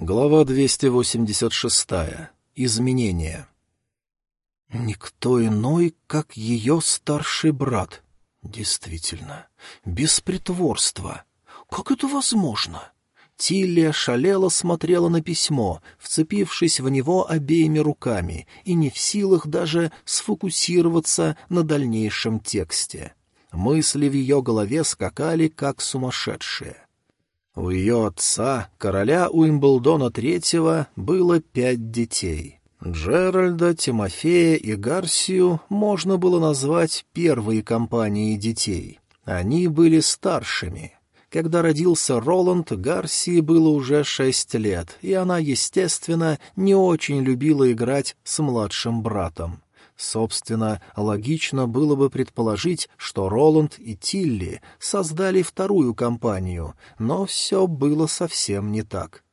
Глава 286. Изменения. Никто иной, как ее старший брат. Действительно, без притворства. Как это возможно? Тилли шалела смотрела на письмо, вцепившись в него обеими руками и не в силах даже сфокусироваться на дальнейшем тексте. Мысли в ее голове скакали, как сумасшедшие. У ее отца, короля Уимблдона III, было пять детей. Джеральда, Тимофея и Гарсию можно было назвать первой компанией детей. Они были старшими. Когда родился Роланд, Гарсии было уже шесть лет, и она, естественно, не очень любила играть с младшим братом. Собственно, логично было бы предположить, что Роланд и Тилли создали вторую компанию, но все было совсем не так.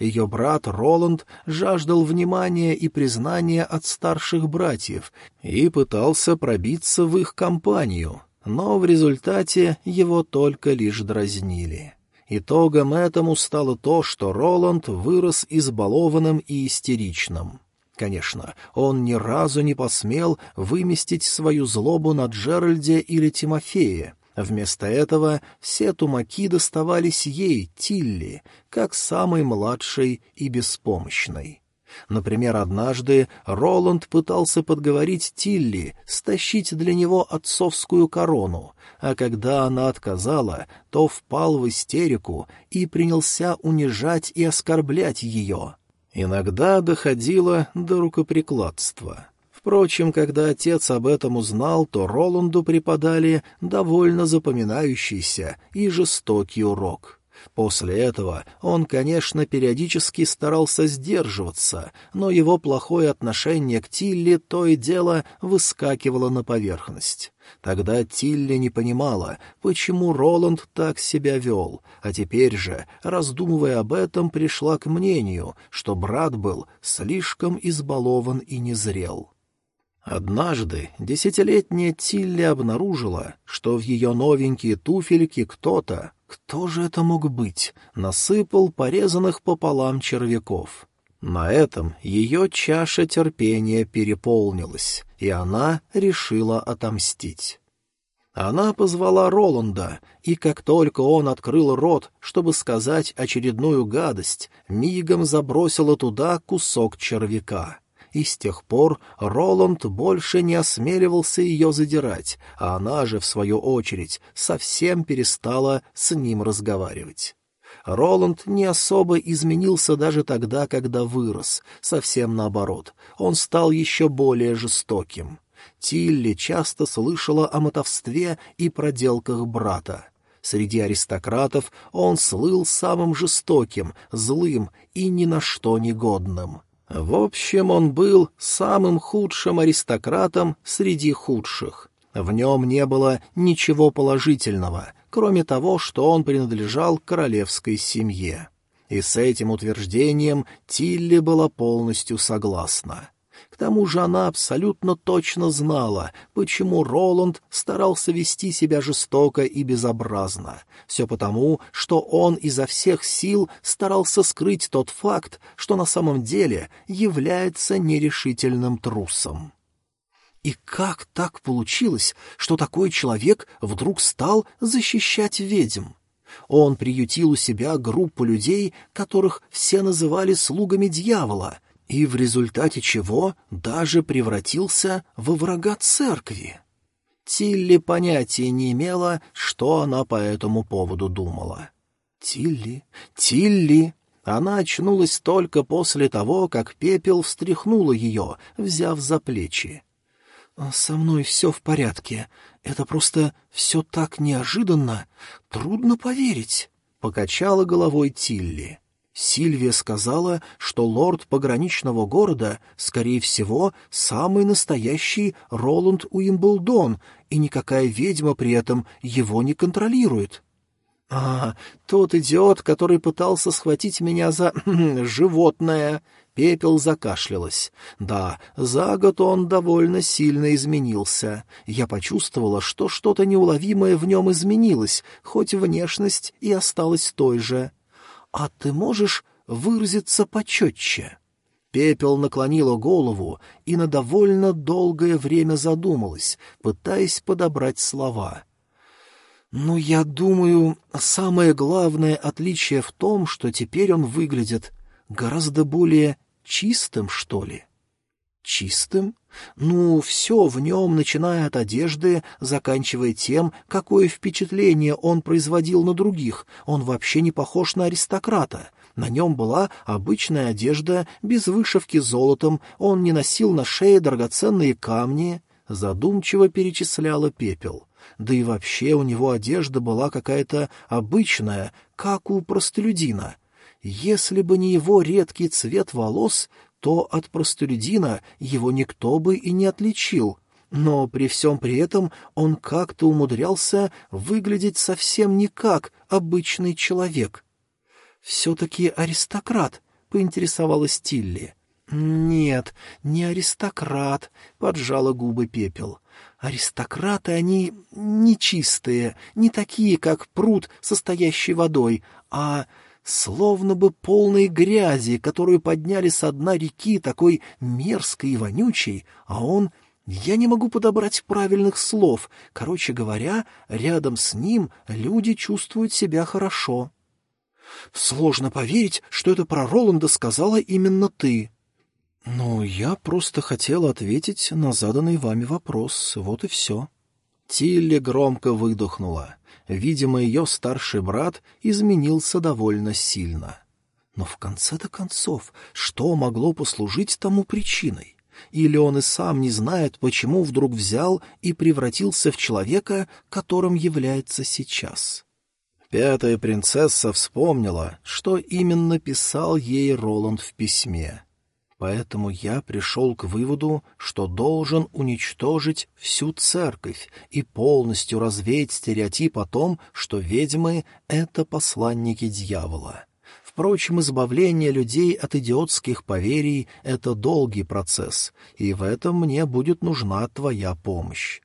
Ее брат Роланд жаждал внимания и признания от старших братьев и пытался пробиться в их компанию, но в результате его только лишь дразнили. Итогом этому стало то, что Роланд вырос избалованным и истеричным. Конечно, он ни разу не посмел выместить свою злобу на Джеральде или Тимофее. Вместо этого все тумаки доставались ей, Тилли, как самой младшей и беспомощной. Например, однажды Роланд пытался подговорить Тилли стащить для него отцовскую корону, а когда она отказала, то впал в истерику и принялся унижать и оскорблять ее. Иногда доходило до рукоприкладства. Впрочем, когда отец об этом узнал, то Роланду преподали довольно запоминающийся и жестокий урок. После этого он, конечно, периодически старался сдерживаться, но его плохое отношение к Тилли то и дело выскакивало на поверхность. Тогда Тилли не понимала, почему Роланд так себя вел, а теперь же, раздумывая об этом, пришла к мнению, что брат был слишком избалован и незрел. Однажды десятилетняя Тилли обнаружила, что в ее новенькие туфельки кто-то, кто же это мог быть, насыпал порезанных пополам червяков. На этом ее чаша терпения переполнилась, и она решила отомстить. Она позвала Роланда, и как только он открыл рот, чтобы сказать очередную гадость, мигом забросила туда кусок червяка. И с тех пор Роланд больше не осмеливался ее задирать, а она же, в свою очередь, совсем перестала с ним разговаривать. Роланд не особо изменился даже тогда, когда вырос, совсем наоборот, он стал еще более жестоким. Тилли часто слышала о мотовстве и проделках брата. Среди аристократов он слыл самым жестоким, злым и ни на что негодным. В общем, он был самым худшим аристократом среди худших. В нем не было ничего положительного, кроме того, что он принадлежал королевской семье. И с этим утверждением Тилли была полностью согласна. К тому же она абсолютно точно знала, почему Роланд старался вести себя жестоко и безобразно. Все потому, что он изо всех сил старался скрыть тот факт, что на самом деле является нерешительным трусом. И как так получилось, что такой человек вдруг стал защищать ведьм? Он приютил у себя группу людей, которых все называли слугами дьявола, и в результате чего даже превратился во врага церкви. Тилли понятия не имела, что она по этому поводу думала. «Тилли, Тилли!» Она очнулась только после того, как пепел встряхнула ее, взяв за плечи. «Со мной все в порядке. Это просто все так неожиданно. Трудно поверить», — покачала головой Тилли. Сильвия сказала, что лорд пограничного города, скорее всего, самый настоящий Роланд Уимблдон, и никакая ведьма при этом его не контролирует. «А, тот идиот, который пытался схватить меня за... животное!» Пепел закашлялась. Да, за год он довольно сильно изменился. Я почувствовала, что что-то неуловимое в нем изменилось, хоть внешность и осталась той же. «А ты можешь выразиться почетче. Пепел наклонила голову и на довольно долгое время задумалась, пытаясь подобрать слова. «Ну, я думаю, самое главное отличие в том, что теперь он выглядит гораздо более чистым, что ли». «Чистым? Ну, все в нем, начиная от одежды, заканчивая тем, какое впечатление он производил на других. Он вообще не похож на аристократа. На нем была обычная одежда, без вышивки золотом, он не носил на шее драгоценные камни. Задумчиво перечисляла пепел. Да и вообще у него одежда была какая-то обычная, как у простолюдина. Если бы не его редкий цвет волос, то от простолюдина его никто бы и не отличил. Но при всем при этом он как-то умудрялся выглядеть совсем не как обычный человек — все-таки аристократ, — поинтересовалась Тилли. — Нет, не аристократ, — поджала губы пепел. Аристократы они нечистые, не такие, как пруд, состоящий водой, а словно бы полной грязи, которую подняли со дна реки такой мерзкой и вонючей, а он... Я не могу подобрать правильных слов. Короче говоря, рядом с ним люди чувствуют себя хорошо. Сложно поверить, что это про Роланда сказала именно ты. Ну, я просто хотела ответить на заданный вами вопрос, вот и все. Тилли громко выдохнула. Видимо, ее старший брат изменился довольно сильно. Но в конце-то концов, что могло послужить тому причиной? Или он и сам не знает, почему вдруг взял и превратился в человека, которым является сейчас? Пятая принцесса вспомнила, что именно писал ей Роланд в письме. Поэтому я пришел к выводу, что должен уничтожить всю церковь и полностью развеять стереотип о том, что ведьмы — это посланники дьявола. Впрочем, избавление людей от идиотских поверий — это долгий процесс, и в этом мне будет нужна твоя помощь.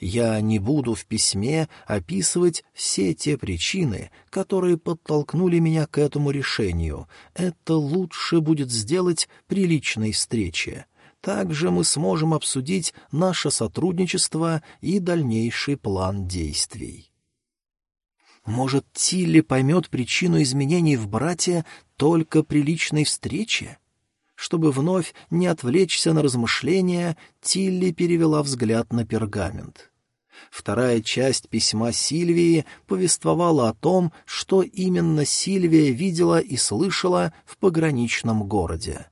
Я не буду в письме описывать все те причины, которые подтолкнули меня к этому решению. Это лучше будет сделать при личной встрече. Также мы сможем обсудить наше сотрудничество и дальнейший план действий. Может, Тилли поймет причину изменений в брате только при личной встрече? Чтобы вновь не отвлечься на размышления, Тилли перевела взгляд на пергамент. Вторая часть письма Сильвии повествовала о том, что именно Сильвия видела и слышала в пограничном городе.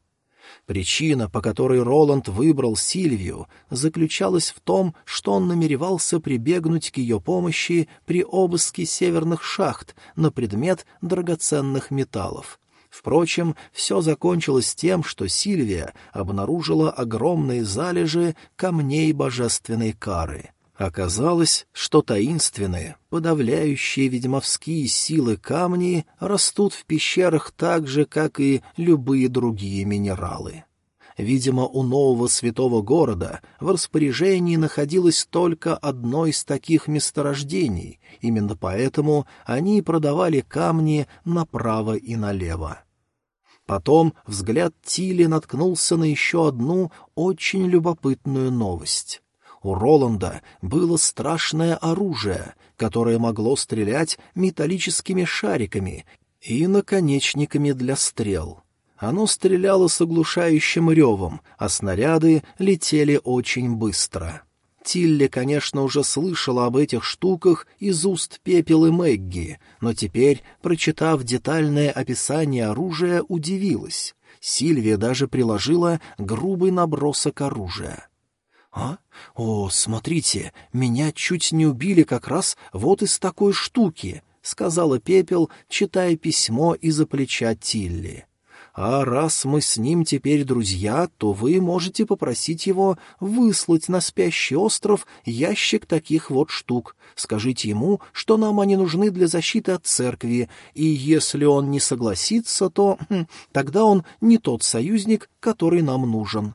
Причина, по которой Роланд выбрал Сильвию, заключалась в том, что он намеревался прибегнуть к ее помощи при обыске северных шахт на предмет драгоценных металлов, Впрочем, все закончилось тем, что Сильвия обнаружила огромные залежи камней божественной кары. Оказалось, что таинственные, подавляющие ведьмовские силы камни растут в пещерах так же, как и любые другие минералы. Видимо, у нового святого города в распоряжении находилось только одно из таких месторождений, именно поэтому они продавали камни направо и налево. Потом взгляд Тили наткнулся на еще одну очень любопытную новость. У Роланда было страшное оружие, которое могло стрелять металлическими шариками и наконечниками для стрел. Оно стреляло с оглушающим ревом, а снаряды летели очень быстро. Тилли, конечно, уже слышала об этих штуках из уст Пепел и Мэгги, но теперь, прочитав детальное описание оружия, удивилась. Сильвия даже приложила грубый набросок оружия. «А? О, смотрите, меня чуть не убили как раз вот из такой штуки», — сказала Пепел, читая письмо из-за плеча Тилли. А раз мы с ним теперь друзья, то вы можете попросить его выслать на спящий остров ящик таких вот штук. Скажите ему, что нам они нужны для защиты от церкви, и если он не согласится, то хм, тогда он не тот союзник, который нам нужен.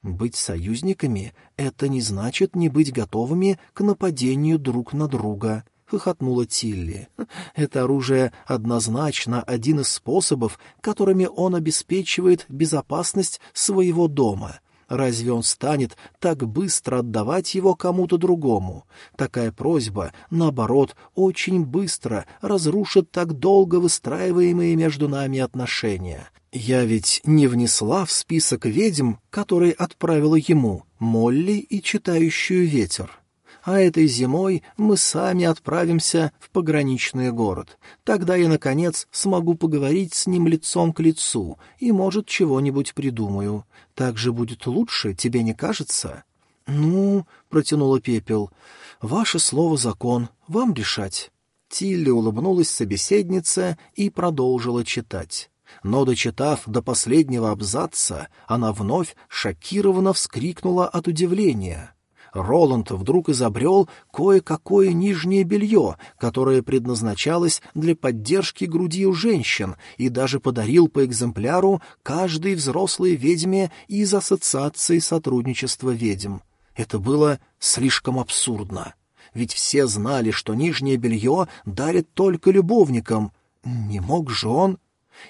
Быть союзниками — это не значит не быть готовыми к нападению друг на друга. Хохотнула Тилли. «Это оружие однозначно один из способов, которыми он обеспечивает безопасность своего дома. Разве он станет так быстро отдавать его кому-то другому? Такая просьба, наоборот, очень быстро разрушит так долго выстраиваемые между нами отношения. Я ведь не внесла в список ведьм, который отправила ему, Молли и читающую ветер. А этой зимой мы сами отправимся в пограничный город. Тогда я, наконец, смогу поговорить с ним лицом к лицу и, может, чего-нибудь придумаю. Так же будет лучше, тебе не кажется? — Ну, — протянула Пепел, — ваше слово закон, вам решать. Тилли улыбнулась собеседнице и продолжила читать но, дочитав до последнего абзаца, она вновь шокированно вскрикнула от удивления. Роланд вдруг изобрел кое-какое нижнее белье, которое предназначалось для поддержки груди у женщин, и даже подарил по экземпляру каждой взрослой ведьме из Ассоциации сотрудничества ведьм. Это было слишком абсурдно. Ведь все знали, что нижнее белье дарят только любовникам. Не мог же он...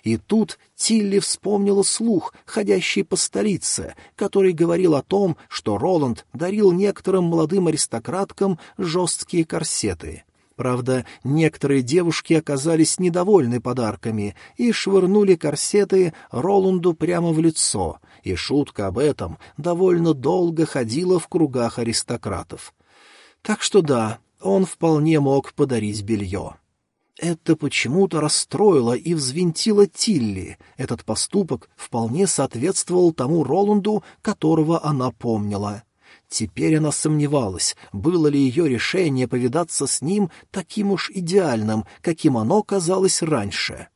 И тут Тилли вспомнила слух, ходящий по столице, который говорил о том, что Роланд дарил некоторым молодым аристократкам жесткие корсеты. Правда, некоторые девушки оказались недовольны подарками и швырнули корсеты Роланду прямо в лицо, и шутка об этом довольно долго ходила в кругах аристократов. Так что да, он вполне мог подарить белье. Это почему-то расстроило и взвинтило Тилли. Этот поступок вполне соответствовал тому Роланду, которого она помнила. Теперь она сомневалась, было ли ее решение повидаться с ним таким уж идеальным, каким оно казалось раньше.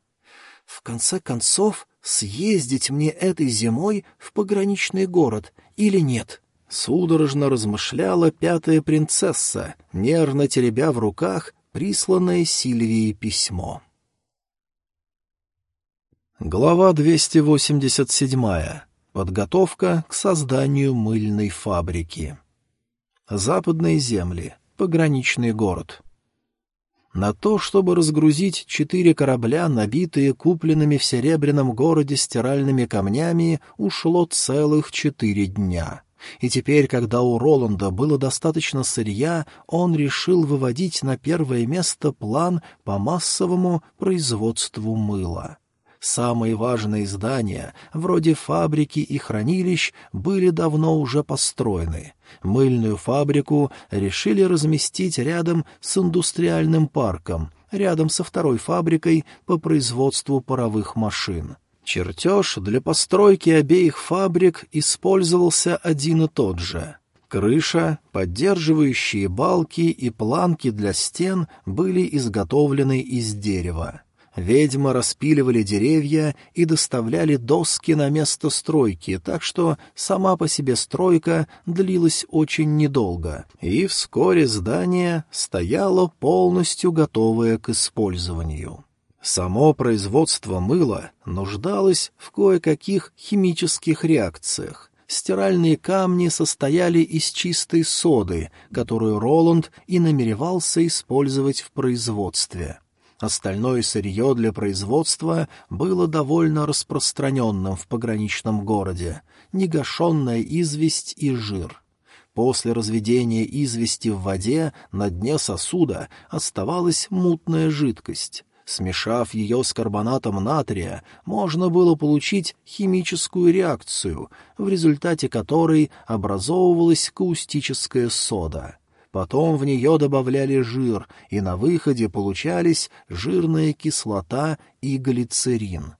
В конце концов, съездить мне этой зимой в пограничный город или нет? Судорожно размышляла пятая принцесса, нервно теребя в руках присланное Сильвии письмо. Глава 287. Подготовка к созданию мыльной фабрики. Западные земли. Пограничный город. На то, чтобы разгрузить четыре корабля, набитые купленными в Серебряном городе стиральными камнями, ушло целых четыре дня и теперь, когда у Роланда было достаточно сырья, он решил выводить на первое место план по массовому производству мыла. Самые важные здания, вроде фабрики и хранилищ, были давно уже построены. Мыльную фабрику решили разместить рядом с индустриальным парком, рядом со второй фабрикой по производству паровых машин. Чертеж для постройки обеих фабрик использовался один и тот же. Крыша, поддерживающие балки и планки для стен были изготовлены из дерева. Ведьмы распиливали деревья и доставляли доски на место стройки, так что сама по себе стройка длилась очень недолго, и вскоре здание стояло полностью готовое к использованию. Само производство мыла нуждалось в кое-каких химических реакциях. Стиральные камни состояли из чистой соды, которую Роланд и намеревался использовать в производстве. Остальное сырье для производства было довольно распространенным в пограничном городе — негашенная известь и жир — После разведения извести в воде на дне сосуда оставалась мутная жидкость. Смешав ее с карбонатом натрия, можно было получить химическую реакцию, в результате которой образовывалась каустическая сода. Потом в нее добавляли жир, и на выходе получались жирная кислота и глицерин.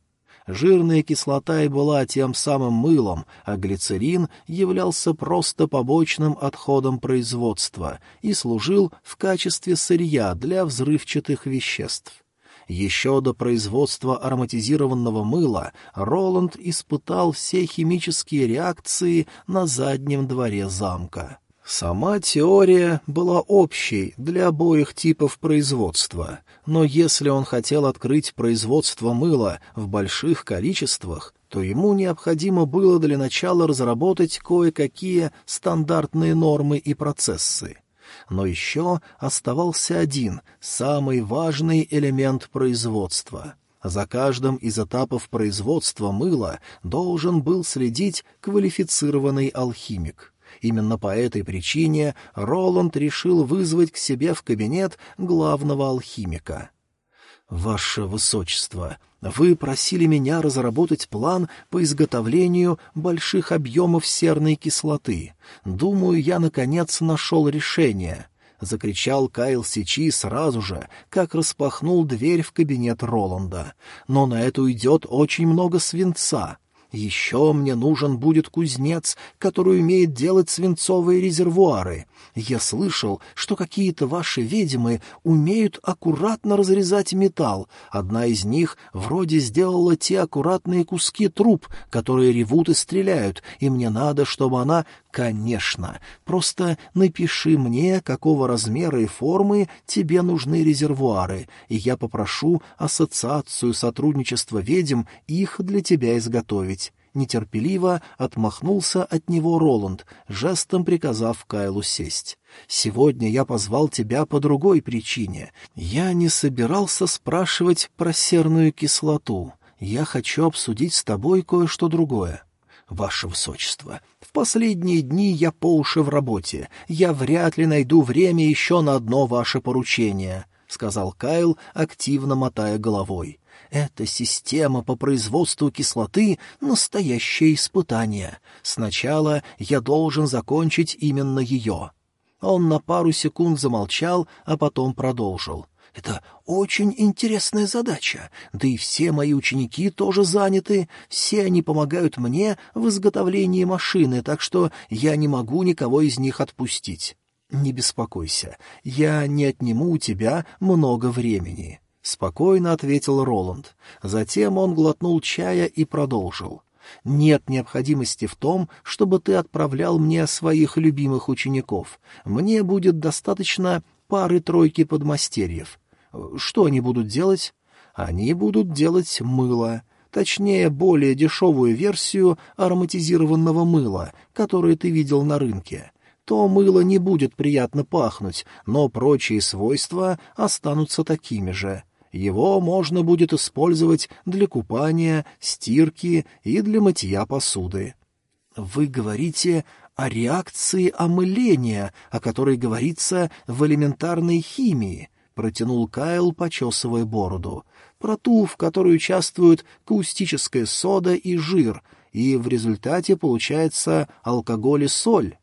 Жирная кислота и была тем самым мылом, а глицерин являлся просто побочным отходом производства и служил в качестве сырья для взрывчатых веществ. Еще до производства ароматизированного мыла Роланд испытал все химические реакции на заднем дворе замка. Сама теория была общей для обоих типов производства, но если он хотел открыть производство мыла в больших количествах, то ему необходимо было для начала разработать кое-какие стандартные нормы и процессы. Но еще оставался один, самый важный элемент производства. За каждым из этапов производства мыла должен был следить квалифицированный алхимик. Именно по этой причине Роланд решил вызвать к себе в кабинет главного алхимика. «Ваше Высочество, вы просили меня разработать план по изготовлению больших объемов серной кислоты. Думаю, я, наконец, нашел решение». — закричал Кайл Сичи сразу же, как распахнул дверь в кабинет Роланда. «Но на это уйдет очень много свинца. Еще мне нужен будет кузнец, который умеет делать свинцовые резервуары. Я слышал, что какие-то ваши ведьмы умеют аккуратно разрезать металл. Одна из них вроде сделала те аккуратные куски труб, которые ревут и стреляют, и мне надо, чтобы она «Конечно. Просто напиши мне, какого размера и формы тебе нужны резервуары, и я попрошу ассоциацию сотрудничества ведьм их для тебя изготовить». Нетерпеливо отмахнулся от него Роланд, жестом приказав Кайлу сесть. «Сегодня я позвал тебя по другой причине. Я не собирался спрашивать про серную кислоту. Я хочу обсудить с тобой кое-что другое. Ваше Высочество, в последние дни я по уши в работе. Я вряд ли найду время еще на одно ваше поручение», — сказал Кайл, активно мотая головой. «Эта система по производству кислоты — настоящее испытание. Сначала я должен закончить именно ее». Он на пару секунд замолчал, а потом продолжил. Это очень интересная задача, да и все мои ученики тоже заняты, все они помогают мне в изготовлении машины, так что я не могу никого из них отпустить. Не беспокойся, я не отниму у тебя много времени. — спокойно ответил Роланд. Затем он глотнул чая и продолжил. «Нет необходимости в том, чтобы ты отправлял мне своих любимых учеников. Мне будет достаточно пары-тройки подмастерьев. Что они будут делать? Они будут делать мыло, точнее, более дешевую версию ароматизированного мыла, которое ты видел на рынке. То мыло не будет приятно пахнуть, но прочие свойства останутся такими же. Его можно будет использовать для купания, стирки и для мытья посуды. Вы говорите о реакции омыления, о которой говорится в элементарной химии протянул Кайл, почесывая бороду. Про ту, в которой участвуют каустическая сода и жир, и в результате получается алкоголь и соль.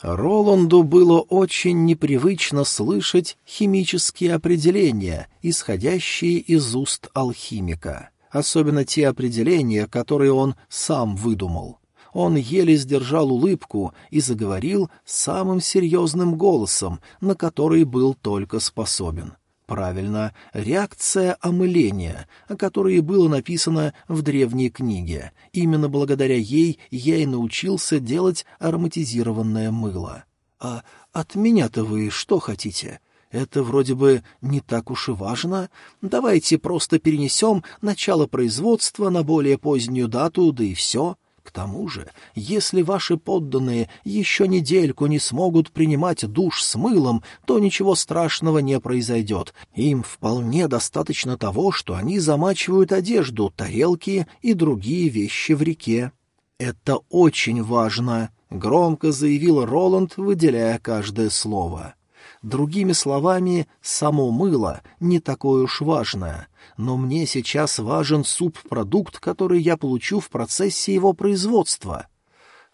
Роланду было очень непривычно слышать химические определения, исходящие из уст алхимика, особенно те определения, которые он сам выдумал. Он еле сдержал улыбку и заговорил самым серьезным голосом, на который был только способен. Правильно, реакция омыления, о которой было написано в древней книге. Именно благодаря ей я и научился делать ароматизированное мыло. А от меня-то вы что хотите? Это вроде бы не так уж и важно. Давайте просто перенесем начало производства на более позднюю дату, да и все. К тому же, если ваши подданные еще недельку не смогут принимать душ с мылом, то ничего страшного не произойдет. Им вполне достаточно того, что они замачивают одежду, тарелки и другие вещи в реке. «Это очень важно», — громко заявил Роланд, выделяя каждое слово. Другими словами, само мыло не такое уж важное, но мне сейчас важен субпродукт, который я получу в процессе его производства.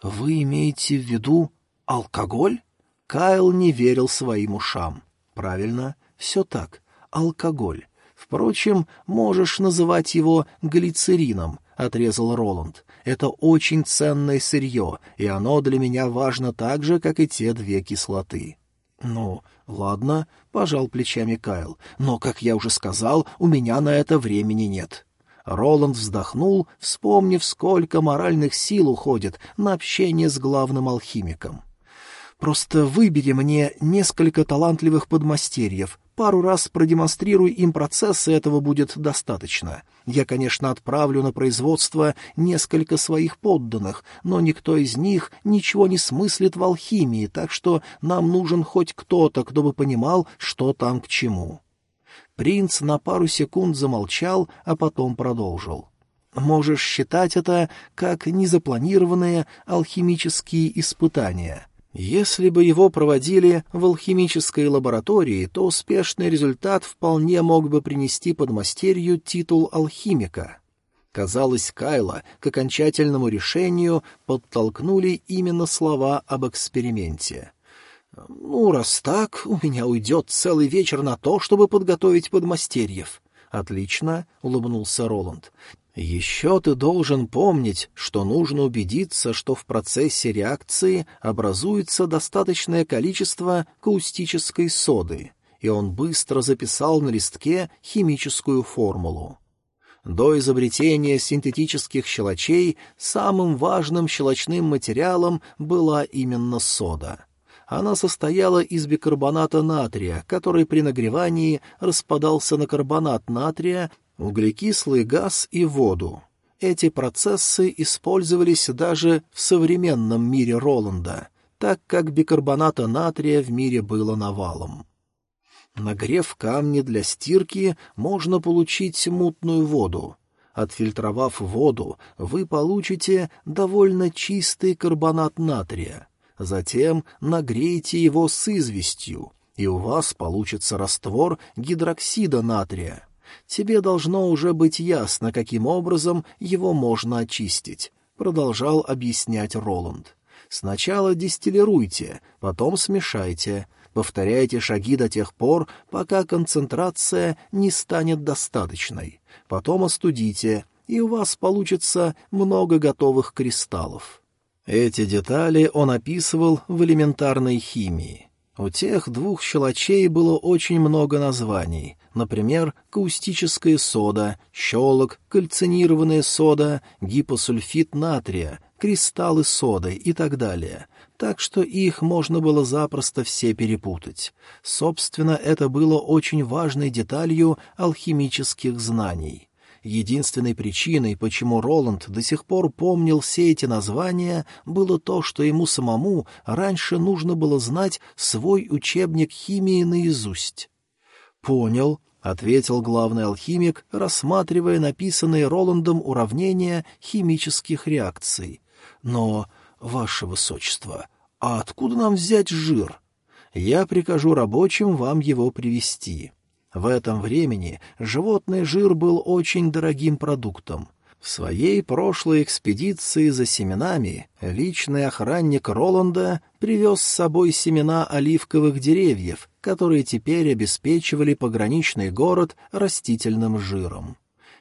Вы имеете в виду алкоголь? Кайл не верил своим ушам. Правильно, все так, алкоголь. Впрочем, можешь называть его глицерином, — отрезал Роланд. Это очень ценное сырье, и оно для меня важно так же, как и те две кислоты. Ну, «Ладно», — пожал плечами Кайл, — «но, как я уже сказал, у меня на это времени нет». Роланд вздохнул, вспомнив, сколько моральных сил уходит на общение с главным алхимиком. «Просто выбери мне несколько талантливых подмастерьев, Пару раз продемонстрируй им процесс, и этого будет достаточно. Я, конечно, отправлю на производство несколько своих подданных, но никто из них ничего не смыслит в алхимии, так что нам нужен хоть кто-то, кто бы понимал, что там к чему». Принц на пару секунд замолчал, а потом продолжил. «Можешь считать это как незапланированные алхимические испытания». Если бы его проводили в алхимической лаборатории, то успешный результат вполне мог бы принести подмастерью титул алхимика. Казалось, Кайла к окончательному решению подтолкнули именно слова об эксперименте. «Ну, раз так, у меня уйдет целый вечер на то, чтобы подготовить подмастерьев». «Отлично», — улыбнулся Роланд. Еще ты должен помнить, что нужно убедиться, что в процессе реакции образуется достаточное количество каустической соды, и он быстро записал на листке химическую формулу. До изобретения синтетических щелочей самым важным щелочным материалом была именно сода. Она состояла из бикарбоната натрия, который при нагревании распадался на карбонат натрия углекислый газ и воду. Эти процессы использовались даже в современном мире Роланда, так как бикарбоната натрия в мире было навалом. Нагрев камни для стирки, можно получить мутную воду. Отфильтровав воду, вы получите довольно чистый карбонат натрия. Затем нагрейте его с известью, и у вас получится раствор гидроксида натрия. Тебе должно уже быть ясно, каким образом его можно очистить», — продолжал объяснять Роланд. «Сначала дистиллируйте, потом смешайте. Повторяйте шаги до тех пор, пока концентрация не станет достаточной. Потом остудите, и у вас получится много готовых кристаллов». Эти детали он описывал в элементарной химии. У тех двух щелочей было очень много названий, например, каустическая сода, щелок, кальцинированная сода, гипосульфид натрия, кристаллы соды и так далее, так что их можно было запросто все перепутать. Собственно, это было очень важной деталью алхимических знаний. Единственной причиной, почему Роланд до сих пор помнил все эти названия, было то, что ему самому раньше нужно было знать свой учебник химии наизусть. «Понял», — ответил главный алхимик, рассматривая написанные Роландом уравнения химических реакций. «Но, ваше высочество, а откуда нам взять жир? Я прикажу рабочим вам его привезти». В этом времени животный жир был очень дорогим продуктом. В своей прошлой экспедиции за семенами личный охранник Роланда привез с собой семена оливковых деревьев, которые теперь обеспечивали пограничный город растительным жиром.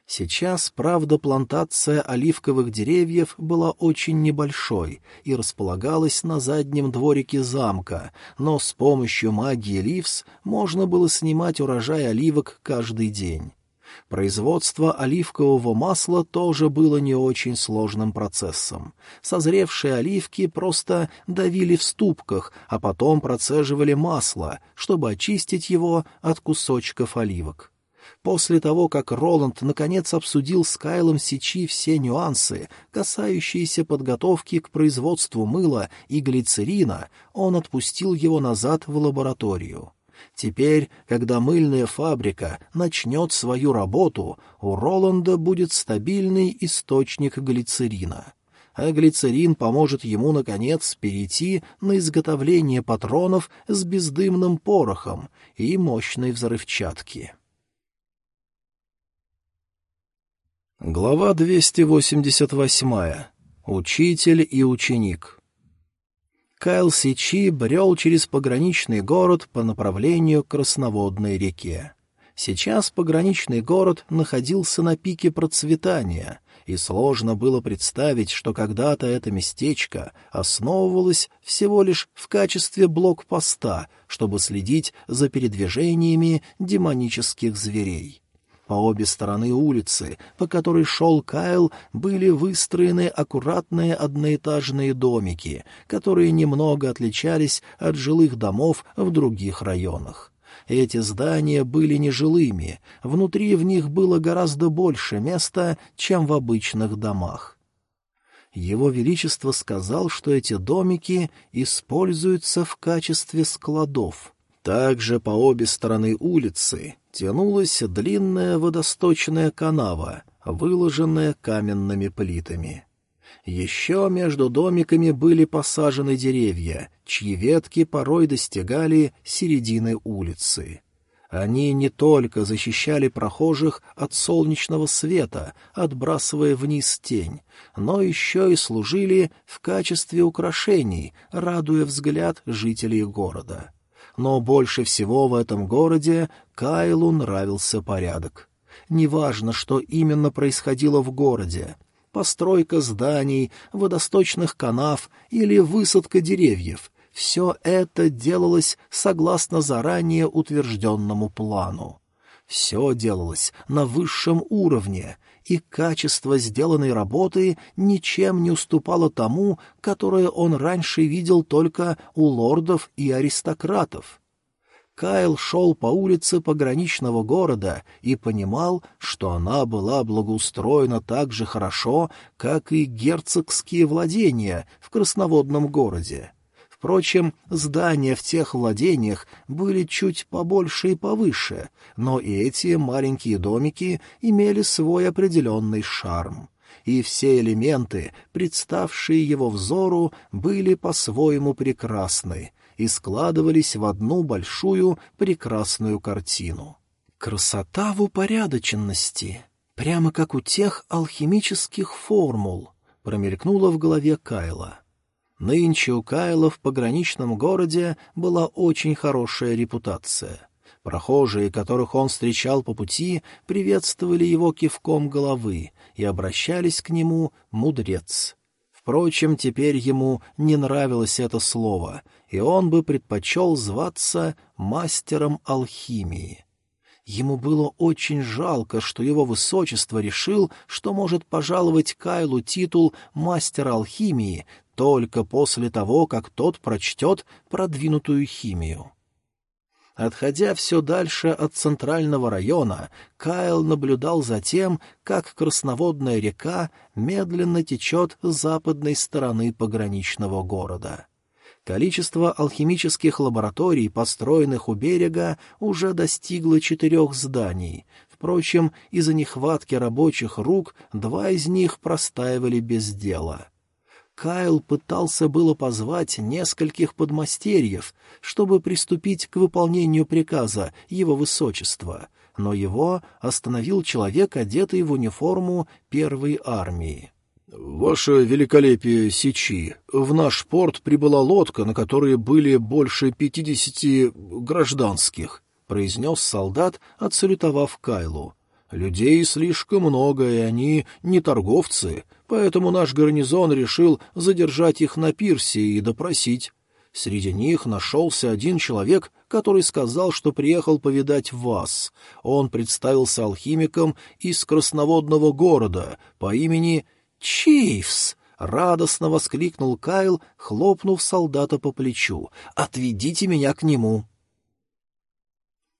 Сейчас, правда, плантация оливковых деревьев была очень небольшой и располагалась на заднем дворике замка, но с помощью магии Ливс можно было снимать урожай оливок каждый день. Производство оливкового масла тоже было не очень сложным процессом. Созревшие оливки просто давили в ступках, а потом процеживали масло, чтобы очистить его от кусочков оливок. После того, как Роланд наконец обсудил с Кайлом Сичи все нюансы, касающиеся подготовки к производству мыла и глицерина, он отпустил его назад в лабораторию. Теперь, когда мыльная фабрика начнет свою работу, у Роланда будет стабильный источник глицерина. А глицерин поможет ему, наконец, перейти на изготовление патронов с бездымным порохом и мощной взрывчатки. Глава 288. Учитель и ученик. Кайл Сичи брел через пограничный город по направлению к Красноводной реке. Сейчас пограничный город находился на пике процветания, и сложно было представить, что когда-то это местечко основывалось всего лишь в качестве блокпоста, чтобы следить за передвижениями демонических зверей. По обе стороны улицы, по которой шел Кайл, были выстроены аккуратные одноэтажные домики, которые немного отличались от жилых домов в других районах. эти здания были нежилыми, внутри в них было гораздо больше места, чем в обычных домах. Его Величество сказал, что эти домики используются в качестве складов. Также по обе стороны улицы тянулась длинная водосточная канава, выложенная каменными плитами. Еще между домиками были посажены деревья, чьи ветки порой достигали середины улицы. Они не только защищали прохожих от солнечного света, отбрасывая вниз тень, но еще и служили в качестве украшений, радуя взгляд жителей города. Но больше всего в этом городе Кайлу нравился порядок. Неважно, что именно происходило в городе, постройка зданий, водосточных канав или высадка деревьев. Все это делалось согласно заранее утвержденному плану. Все делалось на высшем уровне, и качество сделанной работы ничем не уступало тому, которое он раньше видел только у лордов и аристократов. Кайл шел по улице пограничного города и понимал, что она была благоустроена так же хорошо, как и герцогские владения в красноводном городе. Впрочем, здания в тех владениях были чуть побольше и повыше, но и эти маленькие домики имели свой определенный шарм и все элементы, представшие его взору, были по-своему прекрасны, и складывались в одну большую прекрасную картину. Красота в упорядоченности, прямо как у тех алхимических формул, промелькнула в голове Кайла. Нынче у Кайла в пограничном городе была очень хорошая репутация. Прохожие, которых он встречал по пути, приветствовали его кивком головы и обращались к нему «мудрец». Впрочем, теперь ему не нравилось это слово, и он бы предпочел зваться мастером алхимии. Ему было очень жалко, что его высочество решил, что может пожаловать Кайлу титул мастера алхимии только после того, как тот прочтет продвинутую химию. Отходя все дальше от центрального района, Кайл наблюдал за тем, как красноводная река медленно течет с западной стороны пограничного города. Количество алхимических лабораторий, построенных у берега, уже достигло четырех зданий. Впрочем, из-за нехватки рабочих рук два из них простаивали без дела — Кайл пытался было позвать нескольких подмастерьев, чтобы приступить к выполнению приказа его высочества, но его остановил человек, одетый в униформу первой армии. «Ваше великолепие Сичи, в наш порт прибыла лодка, на которой были больше пятидесяти гражданских», — произнес солдат, отсалютовав Кайлу. «Людей слишком много, и они не торговцы, поэтому наш гарнизон решил задержать их на пирсе и допросить. Среди них нашелся один человек, который сказал, что приехал повидать вас. Он представился алхимиком из красноводного города по имени Чивс. Радостно воскликнул Кайл, хлопнув солдата по плечу. «Отведите меня к нему!»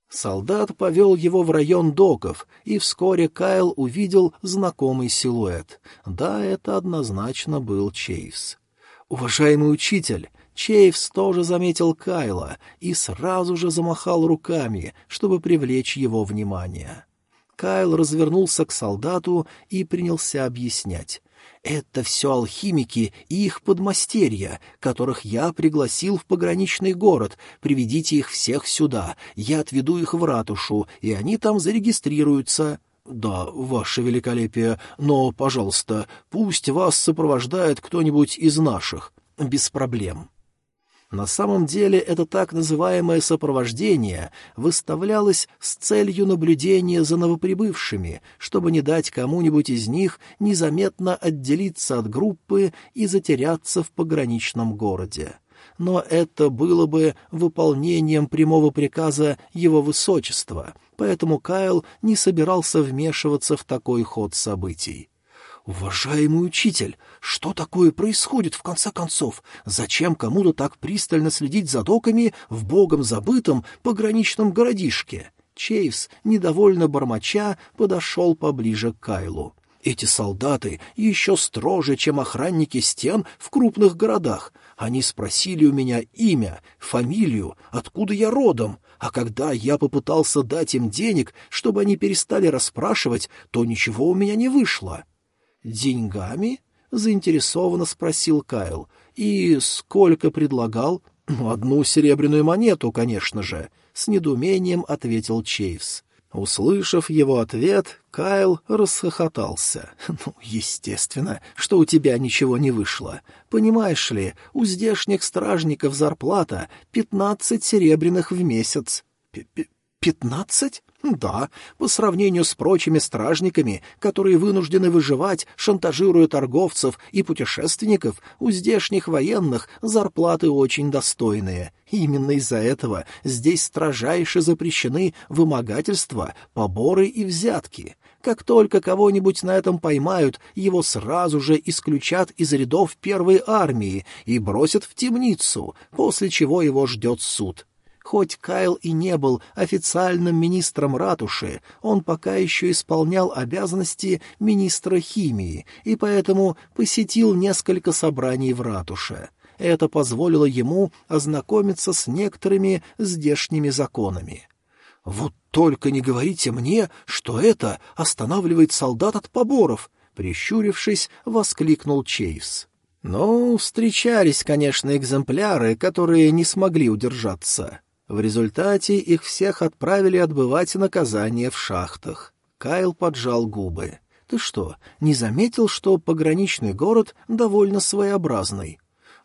Солдат повел его в район доков, и вскоре Кайл увидел знакомый силуэт. Да, это однозначно был Чейвс. «Уважаемый учитель!» Чейвс тоже заметил Кайла и сразу же замахал руками, чтобы привлечь его внимание. Кайл развернулся к солдату и принялся объяснять. Это все алхимики и их подмастерья, которых я пригласил в пограничный город. Приведите их всех сюда, я отведу их в ратушу, и они там зарегистрируются». «Да, ваше великолепие, но, пожалуйста, пусть вас сопровождает кто-нибудь из наших. Без проблем». На самом деле это так называемое сопровождение выставлялось с целью наблюдения за новоприбывшими, чтобы не дать кому-нибудь из них незаметно отделиться от группы и затеряться в пограничном городе. Но это было бы выполнением прямого приказа его высочества, поэтому Кайл не собирался вмешиваться в такой ход событий. «Уважаемый учитель, что такое происходит в конце концов? Зачем кому-то так пристально следить за доками в богом забытом пограничном городишке?» Чейвс, недовольно бормоча, подошел поближе к Кайлу. Эти солдаты еще строже, чем охранники стен в крупных городах. Они спросили у меня имя, фамилию, откуда я родом, а когда я попытался дать им денег, чтобы они перестали расспрашивать, то ничего у меня не вышло. «Деньгами?» — заинтересованно спросил Кайл. «И сколько предлагал?» «Ну, «Одну серебряную монету, конечно же», — с недоумением ответил Чейвс. Услышав его ответ, Кайл расхохотался. «Ну, естественно, что у тебя ничего не вышло. Понимаешь ли, у здешних стражников зарплата пятнадцать серебряных в месяц». «Пятнадцать?» Да, по сравнению с прочими стражниками, которые вынуждены выживать, шантажируя торговцев и путешественников, у здешних военных зарплаты очень достойные. Именно из-за этого здесь строжайше запрещены вымогательства, поборы и взятки. Как только кого-нибудь на этом поймают, его сразу же исключат из рядов первой армии и бросят в темницу, после чего его ждет суд. Хоть Кайл и не был официальным министром ратуши, он пока еще исполнял обязанности министра химии и поэтому посетил несколько собраний в ратуше. Это позволило ему ознакомиться с некоторыми здешними законами. «Вот только не говорите мне, что это останавливает солдат от поборов!» — прищурившись, воскликнул Чейвс. Ну, встречались, конечно, экземпляры, которые не смогли удержаться. В результате их всех отправили отбывать наказание в шахтах. Кайл поджал губы. «Ты что, не заметил, что пограничный город довольно своеобразный?»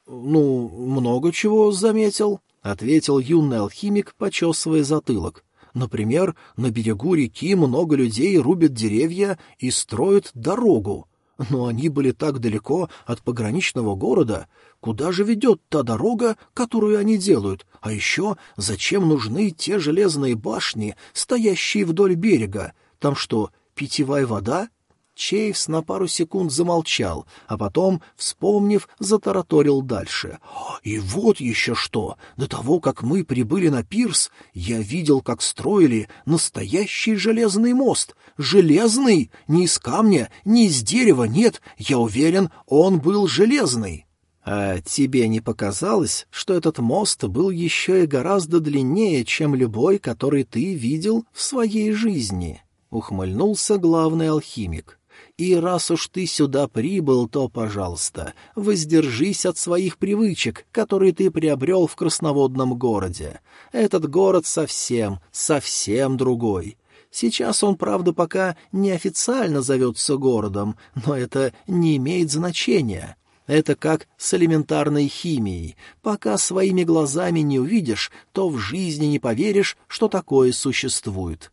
«Ну, много чего заметил», — ответил юный алхимик, почесывая затылок. «Например, на берегу реки много людей рубят деревья и строят дорогу. Но они были так далеко от пограничного города, Куда же ведет та дорога, которую они делают? А еще зачем нужны те железные башни, стоящие вдоль берега? Там что, питьевая вода? Чейвс на пару секунд замолчал, а потом, вспомнив, затараторил дальше. «И вот еще что! До того, как мы прибыли на пирс, я видел, как строили настоящий железный мост. Железный! Не из камня, не из дерева, нет, я уверен, он был железный!» А тебе не показалось, что этот мост был еще и гораздо длиннее, чем любой, который ты видел в своей жизни? Ухмыльнулся главный алхимик. И раз уж ты сюда прибыл, то, пожалуйста, воздержись от своих привычек, которые ты приобрел в красноводном городе. Этот город совсем, совсем другой. Сейчас он, правда, пока неофициально зовется городом, но это не имеет значения. Это как с элементарной химией. Пока своими глазами не увидишь, то в жизни не поверишь, что такое существует.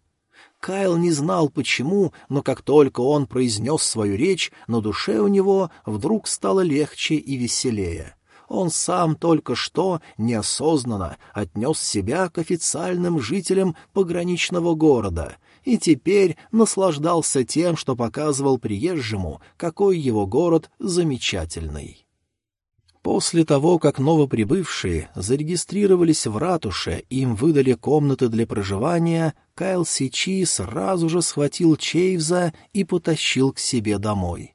Кайл не знал почему, но как только он произнес свою речь, на душе у него вдруг стало легче и веселее. Он сам только что неосознанно отнес себя к официальным жителям пограничного города — и теперь наслаждался тем, что показывал приезжему, какой его город замечательный. После того, как новоприбывшие зарегистрировались в ратуше и им выдали комнаты для проживания, Кайл Сичи сразу же схватил Чейвза и потащил к себе домой.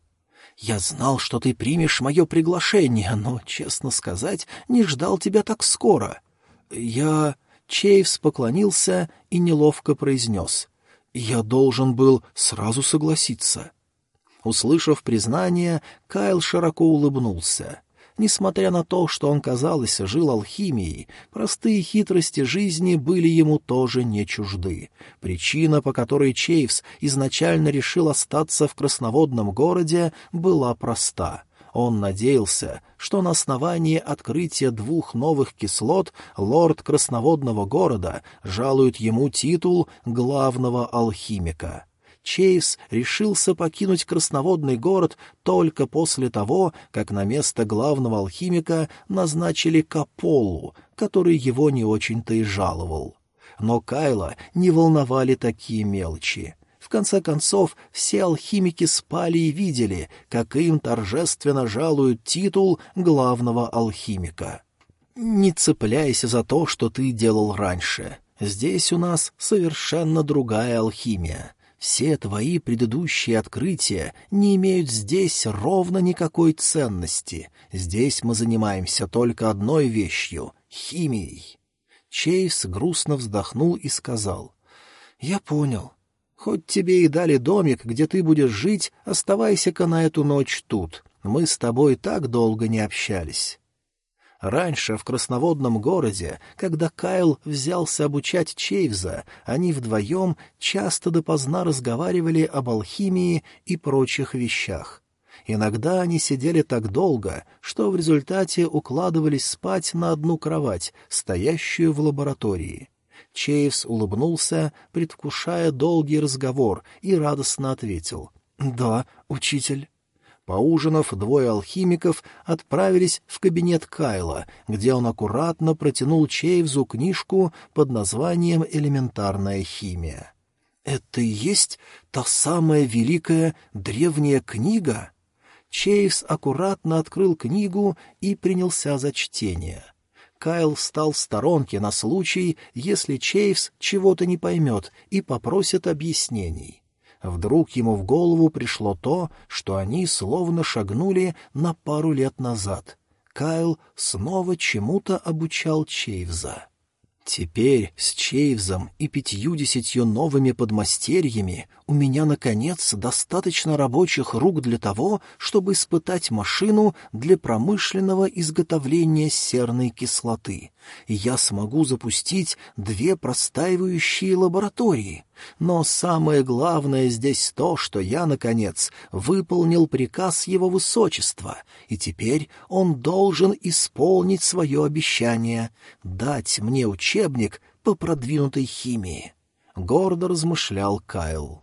«Я знал, что ты примешь мое приглашение, но, честно сказать, не ждал тебя так скоро». «Я...» Чейвс поклонился и неловко произнес. Я должен был сразу согласиться. Услышав признание, Кайл широко улыбнулся. Несмотря на то, что он, казалось, жил алхимией, простые хитрости жизни были ему тоже не чужды. Причина, по которой Чейвс изначально решил остаться в красноводном городе, была проста — он надеялся, что на основании открытия двух новых кислот лорд Красноводного города жалует ему титул главного алхимика. Чейвс решился покинуть Красноводный город только после того, как на место главного алхимика назначили Каполу, который его не очень-то и жаловал. Но Кайла не волновали такие мелочи конце концов, все алхимики спали и видели, как им торжественно жалуют титул главного алхимика. Не цепляйся за то, что ты делал раньше. Здесь у нас совершенно другая алхимия. Все твои предыдущие открытия не имеют здесь ровно никакой ценности. Здесь мы занимаемся только одной вещью — химией. Чейз грустно вздохнул и сказал. — Я понял. Хоть тебе и дали домик, где ты будешь жить, оставайся-ка на эту ночь тут. Мы с тобой так долго не общались. Раньше, в красноводном городе, когда Кайл взялся обучать Чейвза, они вдвоем часто допоздна разговаривали об алхимии и прочих вещах. Иногда они сидели так долго, что в результате укладывались спать на одну кровать, стоящую в лаборатории. Чейвс улыбнулся, предвкушая долгий разговор, и радостно ответил. «Да, учитель». Поужинав, двое алхимиков отправились в кабинет Кайла, где он аккуратно протянул Чейвзу книжку под названием «Элементарная химия». «Это и есть та самая великая древняя книга?» Чейвс аккуратно открыл книгу и принялся за чтение. Кайл встал в сторонке на случай, если Чейвс чего-то не поймет и попросит объяснений. Вдруг ему в голову пришло то, что они словно шагнули на пару лет назад. Кайл снова чему-то обучал Чейвза. Теперь с Чейвзом и пятьюдесятью новыми подмастерьями у меня, наконец, достаточно рабочих рук для того, чтобы испытать машину для промышленного изготовления серной кислоты я смогу запустить две простаивающие лаборатории. Но самое главное здесь то, что я, наконец, выполнил приказ его высочества, и теперь он должен исполнить свое обещание — дать мне учебник по продвинутой химии. Гордо размышлял Кайл.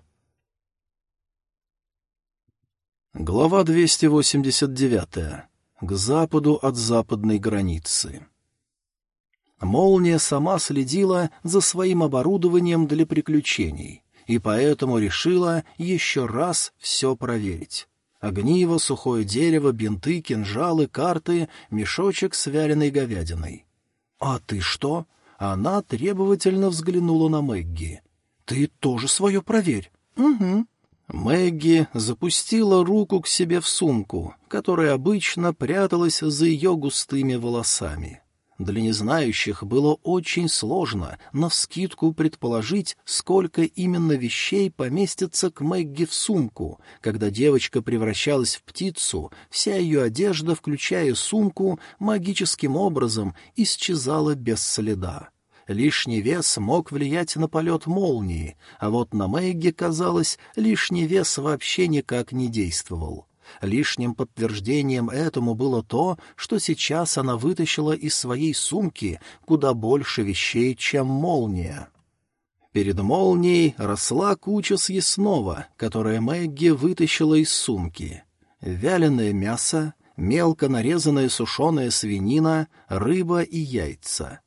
Глава 289. К западу от западной границы. Молния сама следила за своим оборудованием для приключений, и поэтому решила еще раз все проверить. Огниво, сухое дерево, бинты, кинжалы, карты, мешочек с вяленой говядиной. «А ты что?» Она требовательно взглянула на Мэгги. «Ты тоже свое проверь». «Угу». Мэгги запустила руку к себе в сумку, которая обычно пряталась за ее густыми волосами. Для незнающих было очень сложно навскидку предположить, сколько именно вещей поместится к Мэгги в сумку. Когда девочка превращалась в птицу, вся ее одежда, включая сумку, магическим образом исчезала без следа. Лишний вес мог влиять на полет молнии, а вот на Мэгги, казалось, лишний вес вообще никак не действовал. Лишним подтверждением этому было то, что сейчас она вытащила из своей сумки куда больше вещей, чем молния. Перед молнией росла куча съестного, которое Мэгги вытащила из сумки. Вяленое мясо, мелко нарезанная сушеная свинина, рыба и яйца.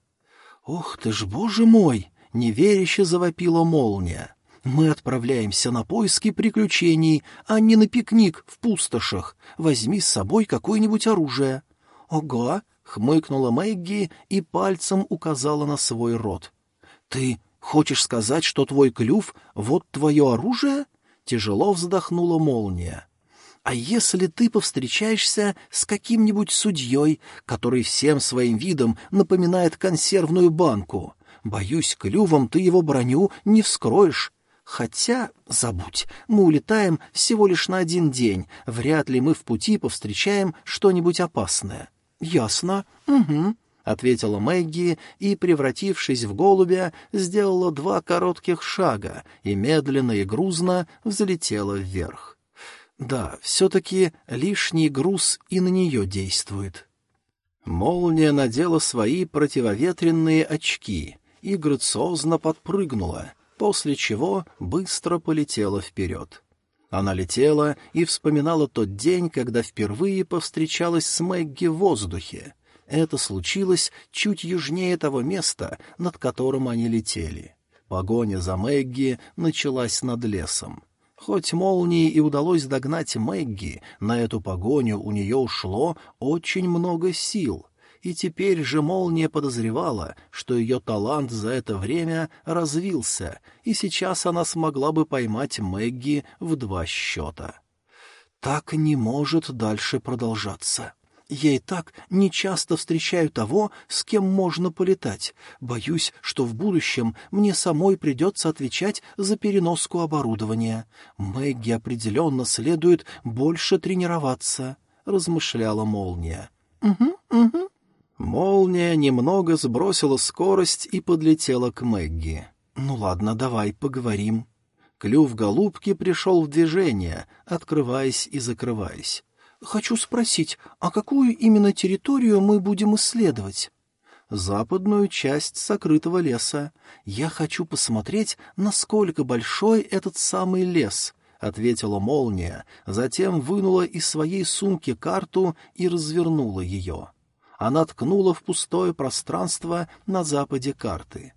«Ох ты ж, боже мой!» — неверяще завопила молния. Мы отправляемся на поиски приключений, а не на пикник в пустошах. Возьми с собой какое-нибудь оружие. — Ого! — хмыкнула Мэгги и пальцем указала на свой рот. — Ты хочешь сказать, что твой клюв — вот твое оружие? Тяжело вздохнула молния. — А если ты повстречаешься с каким-нибудь судьей, который всем своим видом напоминает консервную банку? Боюсь, клювом ты его броню не вскроешь. Хотя, забудь, мы улетаем всего лишь на один день, вряд ли мы в пути повстречаем что-нибудь опасное. — Ясно. Угу. — ответила Мэгги и, превратившись в голубя, сделала два коротких шага и медленно и грузно взлетела вверх. Да, все-таки лишний груз и на нее действует. Молния надела свои противоветренные очки и грациозно подпрыгнула — после чего быстро полетела вперед. Она летела и вспоминала тот день, когда впервые повстречалась с Мэгги в воздухе. Это случилось чуть южнее того места, над которым они летели. Погоня за Мэгги началась над лесом. Хоть молнии и удалось догнать Мэгги, на эту погоню у нее ушло очень много сил. И теперь же молния подозревала, что ее талант за это время развился, и сейчас она смогла бы поймать Мэгги в два счета. Так не может дальше продолжаться. Я и так нечасто встречаю того, с кем можно полетать. Боюсь, что в будущем мне самой придется отвечать за переноску оборудования. Мэгги определенно следует больше тренироваться», — размышляла Молния. «Угу, угу». Молния немного сбросила скорость и подлетела к Мэгги. «Ну ладно, давай поговорим». Клюв голубки пришел в движение, открываясь и закрываясь. Хочу спросить, а какую именно территорию мы будем исследовать? Западную часть сокрытого леса. Я хочу посмотреть, насколько большой этот самый лес, — ответила молния, затем вынула из своей сумки карту и развернула ее. Она ткнула в пустое пространство на западе карты.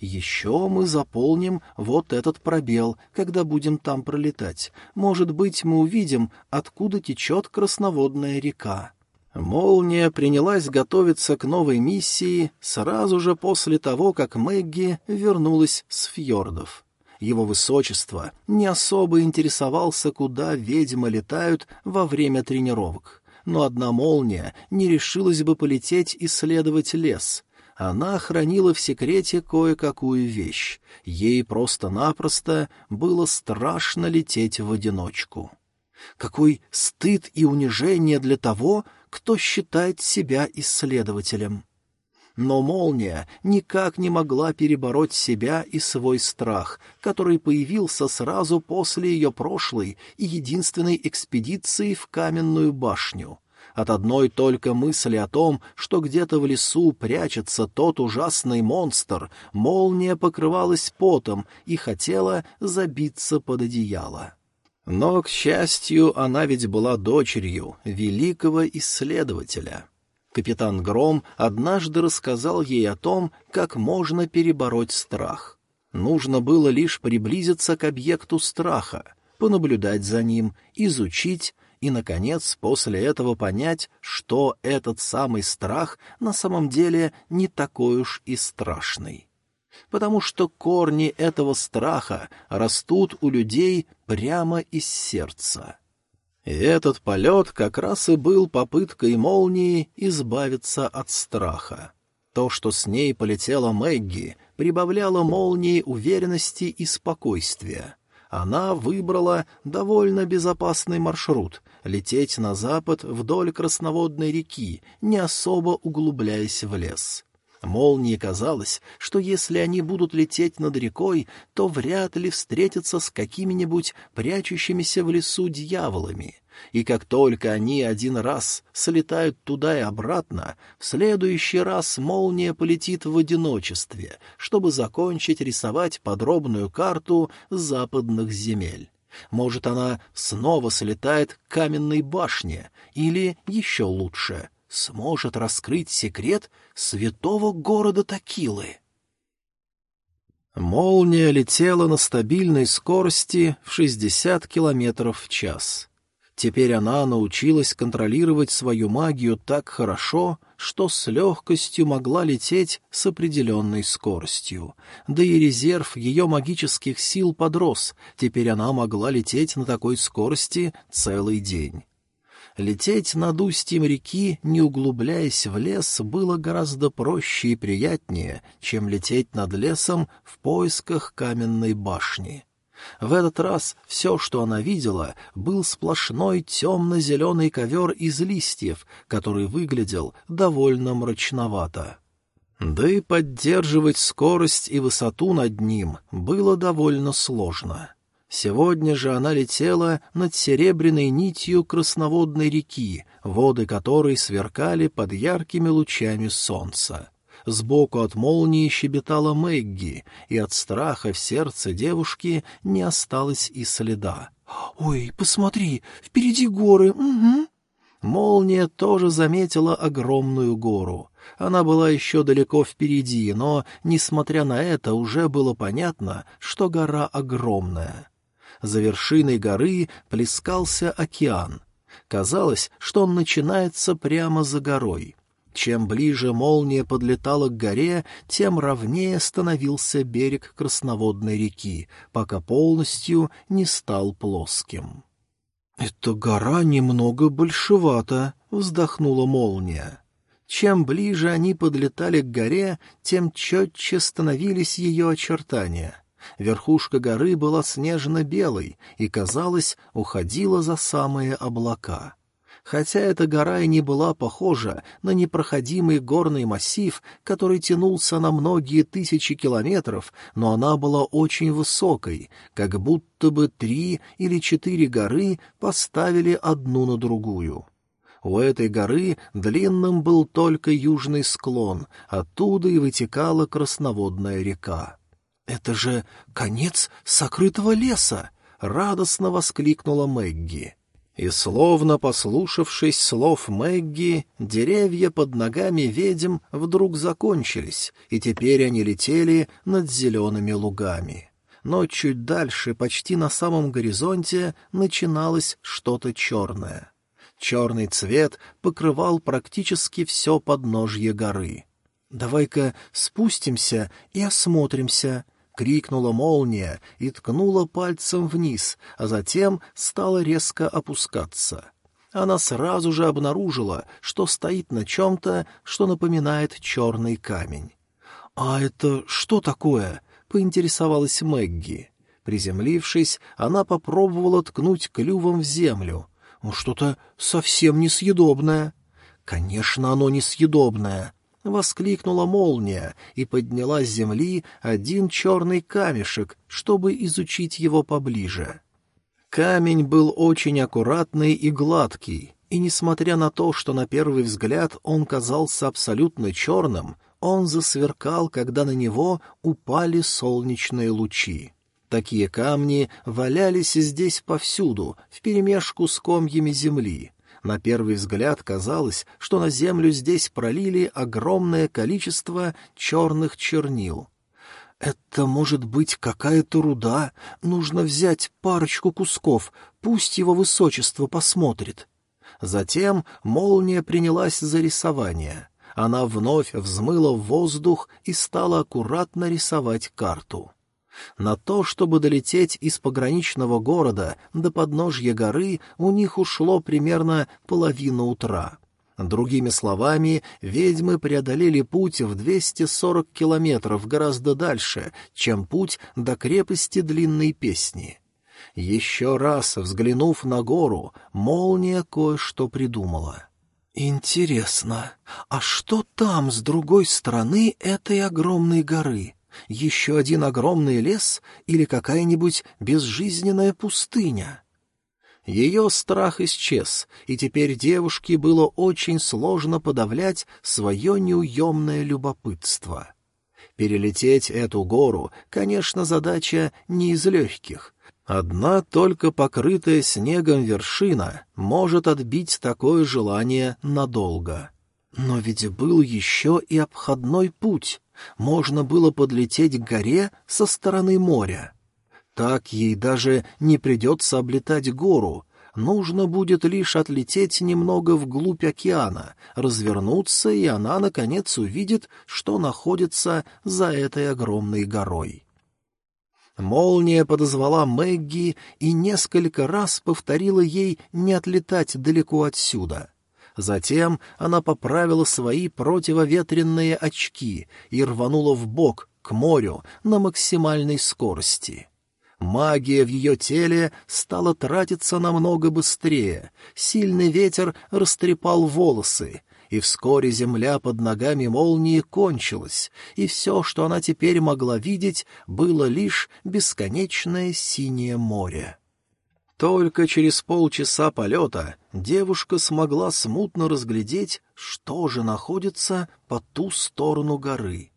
Еще мы заполним вот этот пробел, когда будем там пролетать. Может быть, мы увидим, откуда течет красноводная река. Молния принялась готовиться к новой миссии сразу же после того, как Мэгги вернулась с фьордов. Его высочество не особо интересовался, куда ведьмы летают во время тренировок. Но одна молния не решилась бы полететь исследовать лес — она хранила в секрете кое-какую вещь. Ей просто-напросто было страшно лететь в одиночку. Какой стыд и унижение для того, кто считает себя исследователем. Но молния никак не могла перебороть себя и свой страх, который появился сразу после ее прошлой и единственной экспедиции в каменную башню — от одной только мысли о том, что где-то в лесу прячется тот ужасный монстр, молния покрывалась потом и хотела забиться под одеяло. Но, к счастью, она ведь была дочерью великого исследователя. Капитан Гром однажды рассказал ей о том, как можно перебороть страх. Нужно было лишь приблизиться к объекту страха, понаблюдать за ним, изучить, и, наконец, после этого понять, что этот самый страх на самом деле не такой уж и страшный. Потому что корни этого страха растут у людей прямо из сердца. И этот полет как раз и был попыткой молнии избавиться от страха. То, что с ней полетела Мэгги, прибавляло молнии уверенности и спокойствия. Она выбрала довольно безопасный маршрут, лететь на запад вдоль красноводной реки, не особо углубляясь в лес. Молнии казалось, что если они будут лететь над рекой, то вряд ли встретятся с какими-нибудь прячущимися в лесу дьяволами. И как только они один раз слетают туда и обратно, в следующий раз молния полетит в одиночестве, чтобы закончить рисовать подробную карту западных земель. Может, она снова слетает к каменной башне, или, еще лучше, сможет раскрыть секрет святого города Такилы. Молния летела на стабильной скорости в 60 километров в час. Теперь она научилась контролировать свою магию так хорошо, что с легкостью могла лететь с определенной скоростью. Да и резерв ее магических сил подрос, теперь она могла лететь на такой скорости целый день. Лететь над устьем реки, не углубляясь в лес, было гораздо проще и приятнее, чем лететь над лесом в поисках каменной башни. В этот раз все, что она видела, был сплошной темно-зеленый ковер из листьев, который выглядел довольно мрачновато. Да и поддерживать скорость и высоту над ним было довольно сложно. Сегодня же она летела над серебряной нитью красноводной реки, воды которой сверкали под яркими лучами солнца. Сбоку от молнии щебетала Мэгги, и от страха в сердце девушки не осталось и следа. «Ой, посмотри, впереди горы, угу». Молния тоже заметила огромную гору. Она была еще далеко впереди, но, несмотря на это, уже было понятно, что гора огромная. За вершиной горы плескался океан. Казалось, что он начинается прямо за горой. Чем ближе молния подлетала к горе, тем ровнее становился берег красноводной реки, пока полностью не стал плоским. «Эта гора немного большевата», — вздохнула молния. Чем ближе они подлетали к горе, тем четче становились ее очертания. Верхушка горы была снежно-белой и, казалось, уходила за самые облака. Хотя эта гора и не была похожа на непроходимый горный массив, который тянулся на многие тысячи километров, но она была очень высокой, как будто бы три или четыре горы поставили одну на другую. У этой горы длинным был только южный склон, оттуда и вытекала красноводная река. «Это же конец сокрытого леса!» — радостно воскликнула Мэгги. И, словно послушавшись слов Мэгги, деревья под ногами ведьм вдруг закончились, и теперь они летели над зелеными лугами. Но чуть дальше, почти на самом горизонте, начиналось что-то черное. Черный цвет покрывал практически все подножье горы. «Давай-ка спустимся и осмотримся», крикнула молния и ткнула пальцем вниз, а затем стала резко опускаться. Она сразу же обнаружила, что стоит на чем-то, что напоминает черный камень. «А это что такое?» — поинтересовалась Мэгги. Приземлившись, она попробовала ткнуть клювом в землю. «Ну, что-то совсем несъедобное». «Конечно, оно несъедобное», — воскликнула молния и подняла с земли один черный камешек, чтобы изучить его поближе. Камень был очень аккуратный и гладкий, и, несмотря на то, что на первый взгляд он казался абсолютно черным, он засверкал, когда на него упали солнечные лучи. Такие камни валялись здесь повсюду, вперемешку с комьями земли, на первый взгляд казалось, что на землю здесь пролили огромное количество черных чернил. «Это может быть какая-то руда. Нужно взять парочку кусков, пусть его высочество посмотрит». Затем молния принялась за рисование. Она вновь взмыла в воздух и стала аккуратно рисовать карту. На то, чтобы долететь из пограничного города до подножья горы, у них ушло примерно половина утра. Другими словами, ведьмы преодолели путь в 240 километров гораздо дальше, чем путь до крепости Длинной Песни. Еще раз взглянув на гору, молния кое-что придумала. «Интересно, а что там с другой стороны этой огромной горы?» Еще один огромный лес или какая-нибудь безжизненная пустыня? Ее страх исчез, и теперь девушке было очень сложно подавлять свое неуемное любопытство. Перелететь эту гору, конечно, задача не из легких. Одна только покрытая снегом вершина может отбить такое желание надолго. Но ведь был еще и обходной путь можно было подлететь к горе со стороны моря. Так ей даже не придется облетать гору, нужно будет лишь отлететь немного вглубь океана, развернуться, и она, наконец, увидит, что находится за этой огромной горой. Молния подозвала Мэгги и несколько раз повторила ей не отлетать далеко отсюда. Затем она поправила свои противоветренные очки и рванула в бок к морю на максимальной скорости. Магия в ее теле стала тратиться намного быстрее, сильный ветер растрепал волосы, и вскоре земля под ногами молнии кончилась, и все, что она теперь могла видеть, было лишь бесконечное синее море. Только через полчаса полета девушка смогла смутно разглядеть, что же находится по ту сторону горы.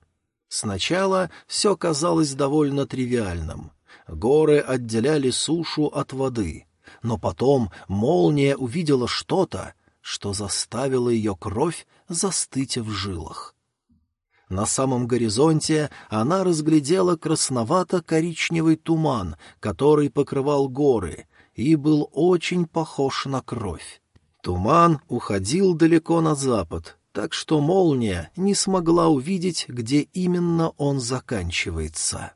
Сначала все казалось довольно тривиальным. Горы отделяли сушу от воды. Но потом молния увидела что-то, что заставило ее кровь застыть в жилах. На самом горизонте она разглядела красновато-коричневый туман, который покрывал горы, и был очень похож на кровь. Туман уходил далеко на запад, так что молния не смогла увидеть, где именно он заканчивается.